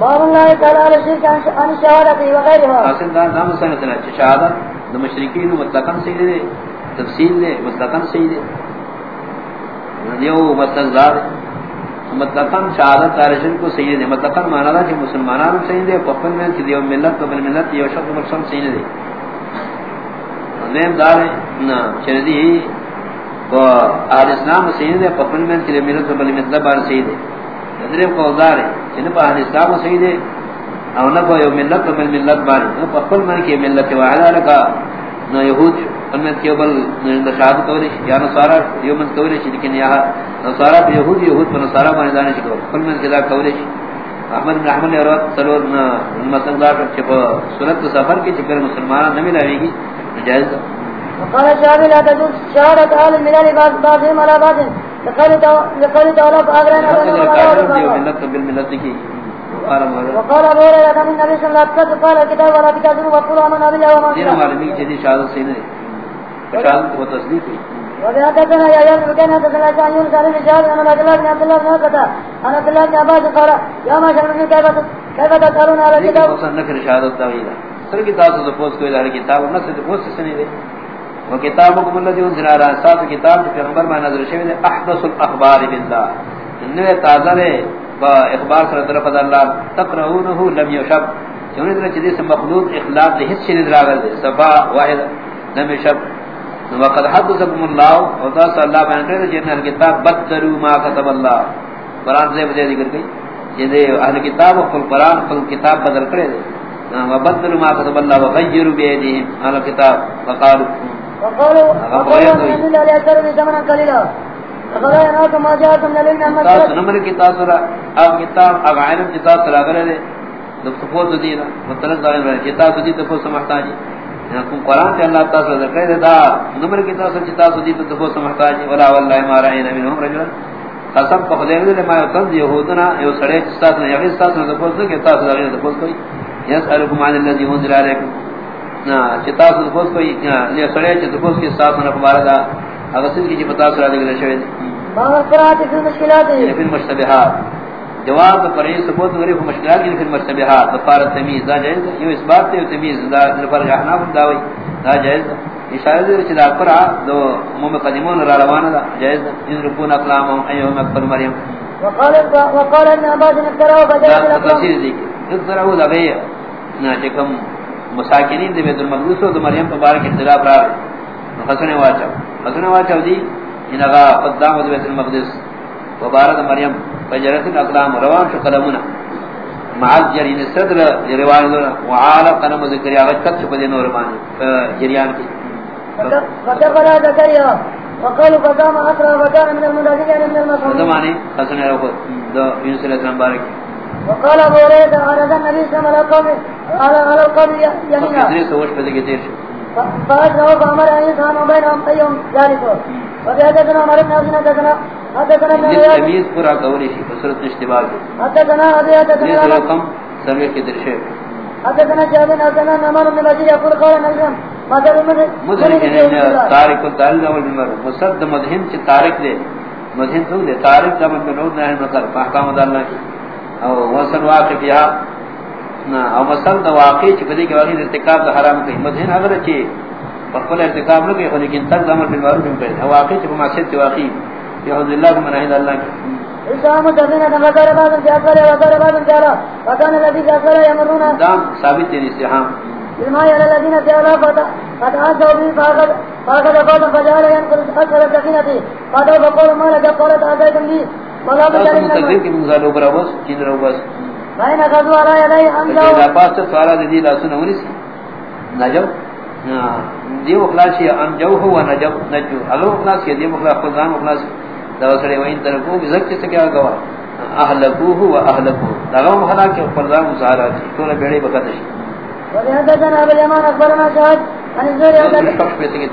باب الله تعالى على الشرك عن الشهادة وغيرها حاصل دار نام سنت نہ شہادت مشرکین مطلقاً صحیح دے، تفصیل دے، مطلقاً صحیح دے. یعنی دیو مستقزار مطلقاً شہادت علیہ کو صحیح دے. مطلقاً مانا دا کہ مسلمانان صحیح دے، پپن میں کہ دیو ملت، پپن ملت دیو شخص مقصم صحیح دے. نیم دار نا چردی کو آل اسلام صحیح دے، پپن میں کہ دیو ملت، پپن ملت بار صحیح دے. دریم کو دار ہے جن پر اہل اسلام صحیح دے او نہ کوئی ملت تو ملت بار نہ پکل من کی ملت و واحدہ لگا نہ یہود ان میں کیبل نشاد کوری یا نہ سارا یومن کوری لیکن یہاں نہ سارا یہود یہود پر سارا مان دانے چھ کل من کدا کوری احمد بن احمد نے اور سلور نہ متن دار چھ سنت سفر کی چھ مسلمان نہ ملے گی جائز وقال الشعبي لا تجوز شهادة أهل الملال بعضهم على بعض. لقال تعالى بالملت وقال ابو هريره ان النبي صلى الله عليه وسلم قال الكتاب ولا كتاب وقولوا امنا بالله وما چیز شہادت سے نہیں شہادت تصدیق ہے. وحدثنا يا يونس بن شهاب عن عبد الله بن عبد الله بن عتبة عن عبد الله بن عباس قال يا ما شر من كيف كيف تقولون على الكتاب؟ وصل نكر شهادت طويلة سر کوئی نہ سے سے نہیں دے کتابکم الذي انزل على اساس کتاب پیغمبر میں نظر شوی احدث الاخبار بالله. انه تازہ ہے با اخبار سره طرف اللہ تقرؤونه لم يشب چونی در چدی سے مخلوق اخلاق دے ہچ نہیں دراغل دے صفا واحد لم يشب وقد حدثكم الله وذا صلی اللہ بیان کرے جن اہل کتاب ما كتب الله. قران سے وجہ ذکر کی یہ اہل کتاب و قران کو کتاب بدل کرے دے وبدلوا ما كتب الله وغيروا بيدهم اهل الكتاب وقالوا وقالوا وقالوا ان الله لا يسر بزمن قليلا نمبر کی تاثر اب کتاب اب علم کی تاثر اگر ہے دفتفوت دینا مطلق دائم رہے کتاب دی تو سمحتا جی قرآن سے اللہ تعالی سے کہہ دا نمبر کی تاثر کتاب دی تو سمحتا جی ولا والله ما رأينا منهم رجلا. قسم کو خدای نے ما یتن یہودنا یو سڑے استاد نے یوی استاد نے کے کتاب سے لگے دفوس کوئی یسالکم عن الذي انزل عليكم نا کتاب سے دفوس کوئی یہ سڑے دفوس کے ساتھ نے مبارک اغسل کی پتہ سرا دے گلے باب قرات فی المشکلات. فی المشتبہات. جواب مشکلات فی المشتبہات. بفار تمیز دا جائز یہ اس بات تے تمیز. دا پر جہنا داوی دا جائز اشارہ دے چھ دا پر دو مم قدیمون را روانہ دا جائز ان رکون اقلام ایہم اکبر مریم. وقال وقال ان اباد نکرا وبدا تفسیر دی. لگے نا کہ مساکنین دے بیت المقدس و مریم مبارک اختلاف رہا حسن واچا حسن واچا دی انغا قدام بیت المقدس. وبارد مریم فجرت الاقلام روان شو قدمنا مع الجرين صدر روان وعالى قدم ذکر اگت تک چھ دے نور مان جریان کی. فتقل زكريا وقالوا فقام أسرى وكان من المدازين من المصرين زماني حسن روح دو يونس علیہ السلام بارک. وقال ابو هريره عرض النبي صلى الله عليه وسلم على على ذلك عمر بن حدثنا ابن تمیز پورا شی اشتباہ حدثنا ابي حدثنا رقم سروے کے درشے حدثنا شاهد حدثنا نمان بن بشير يقول قال نجم مثل مدرک نے تارک الدال اول نمبر مصد مدہن چ تارک دے۔ مدہن تو دے تارک کا مطلب نو نہ مطلب احکام اللہ کی۔ او وصل واقع فيها نا او مثل دا واقع چ بدی کے واقع ارتکاب دا حرام کی مدہن اگر چ بقول ارتکاب نہ کہ لیکن تک عمل بالمعروف میں پہلے واقع چ معصیت واقع حضرت اللہ کو مناہد اللہ کی اسلام تبین نمکر بعض جاکر وکر بعض جارا وکان الذي جاکر یمرون دام ثابت ہے استحام. بما يرى الذين جاءوا فتا فتعذوا به فاقد فاقد قولا فجعل ينقل أكثر السفينة فتا فقول ما لك؟ قولت آزايتم لي ولا بجل من تقدیر کی منزل اوپر آواز فإن خذوا على يدي حمزة لیکن لاپاس سے سوالہ دی لا سنہ ونی سی نجو دیو اخلاصی انجو ہو و نجو. نجو اگر اخلاص ہے دیو اخلاص خلقان اخلاص دو سڑے وین ترکو بزک سے کیا گوا اہلکوہ و اہلکوہ لگو محلا کہ خلقان مظاہرہ تھی تولا بیڑے بکتش وبحدثنا أبو اليمان أخبرنا شهد عن الزهري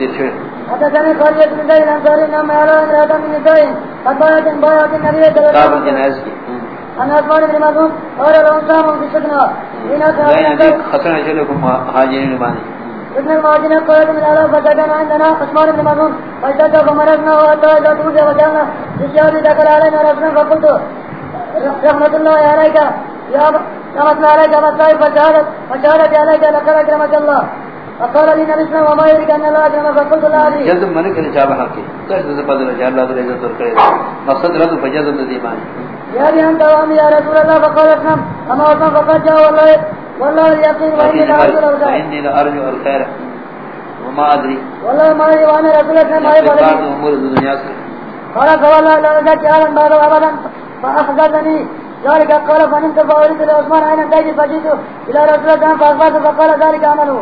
کے حدثني خالد بن زيد الأنصاري أنه يرى امرأة من نسائهم قد بايعت بايعت النبي صلى الله عليه وسلم الجنائز کی أن عثمان بن مسعود قال لهم سامهم في السكنة حين میں أصحاب خسرہ چلے کو حاجرین بانی ابن المعجنة قالت من الألاف فسكن عندنا عثمان بن مسعود فاشتد فمرضنا توجه وجعلنا في الشهر دخل علينا رسلا فقلت رحمة الله عليك يا كما عليك مصائب فشهدت فشهدت عليك لقد أكرمك الله فقال لي نبي اسلام وما يريك أن الله أكرم فقلت الله عليه جذب منك لجاب حقي كشت سبادر جار الله دل عزت ورقائد مقصد رد فجذب ندیمان يا بي أنت وأمي يا رسول الله فقال اسلام أما أسلام فقال جاء والله والله اليقين وإني لأرجو الخير وإني لأرجو الخير وما أدري والله ما يريد وأنا رسول الله ما بعض يريد أمور الدنيا سے۔ قال فوالله لا أزكي عالم بعد أبدا فأخذتني ذلك قال فنمت فأريد لعثمان عين انتهي فجيت إلى رسول الله فأخذت فقال ذلك عمله۔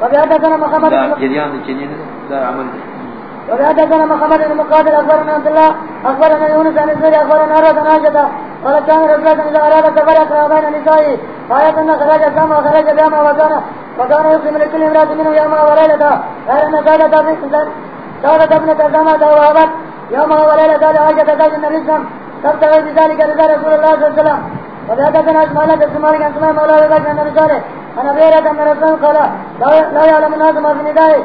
وبحدثنا محمد دا بن جریان دی چنین دا عمل وبحدثنا محمد بن مقاتل عبد الله يونس عن الزري أخبرنا أراد عن عائشة قال كان رسول الله إذا أراد سفر أقرأ بين نسائه. آية أن خرج السام وخرج بياما وكان وكان يقسم لكل امرأة منه يوما وليلة. غير ابنة يوما وليلة لعائشة زوج النبي صلى الله عليه وسلم تبتغي بذلك رضا رسول الله صلى الله عليه وسلم. وبحدثنا اسماعيل بن سمالك عن سماء مولى بكر النبي عن ابي هريره ان رسول الله قال لا- لا يعلم الناس ما في ندائه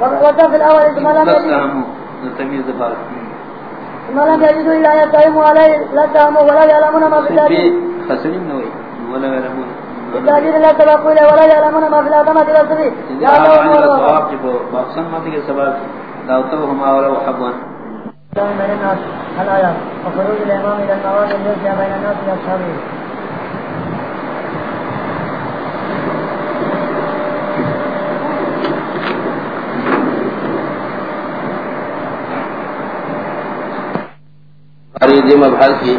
وفي الاول ثم لم يجد ثم لم يجدوا الا يتهموا عليه لا تهموا ولا يعلمون ما في في التاجير خسرين نوي ولا يعلمون. التاجير لا تبقوا اليه ولا يعلمون ما في الادمه والسبيل إذا أعلم عن الصواب جب مقصن ما تجي سبب دعوتهم أولو حبوا بين الناس الآيات وخروج الإمام إلى المواد التي بين الناس وأصحابه مبحث کی۔